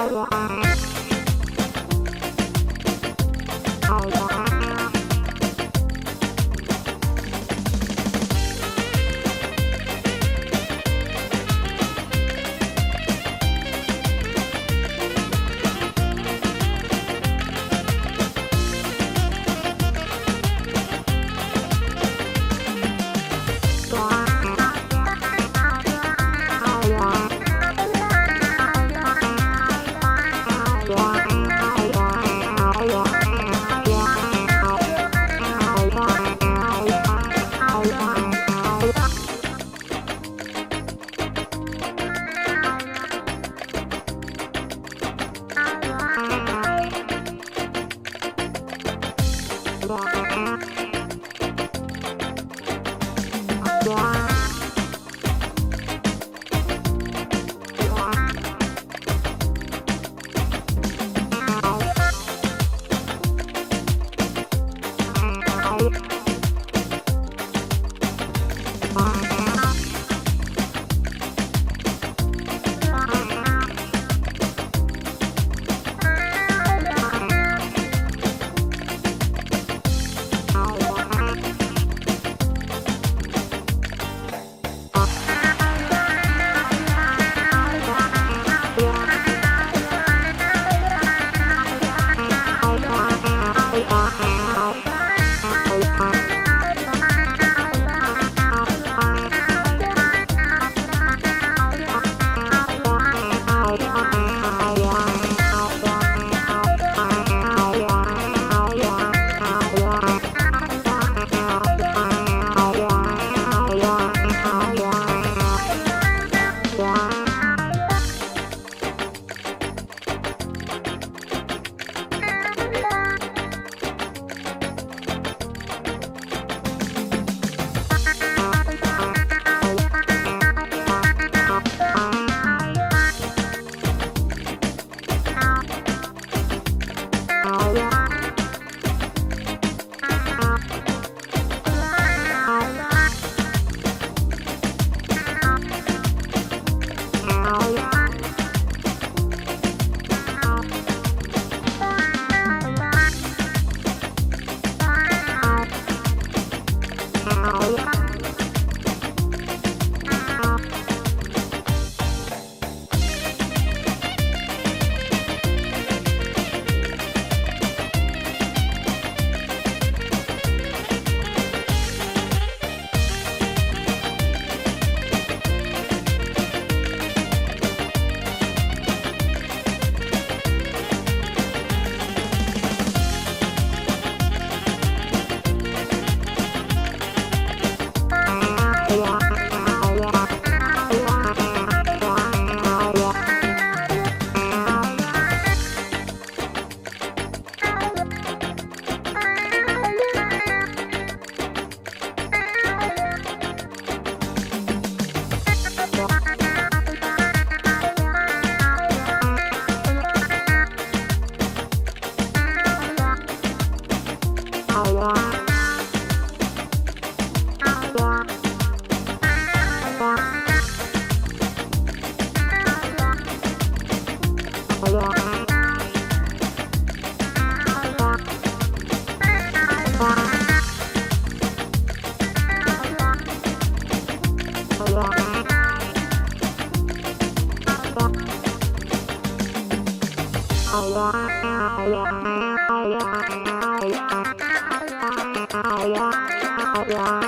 Oh, Yeah.